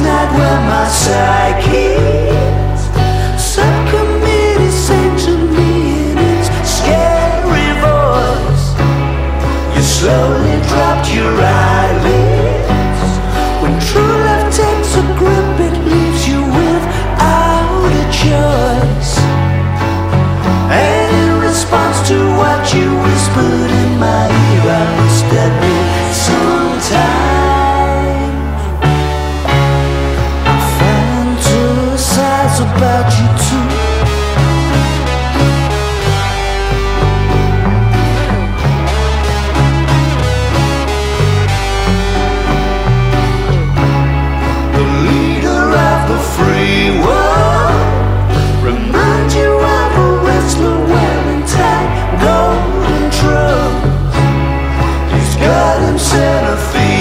not where my psyche better feel.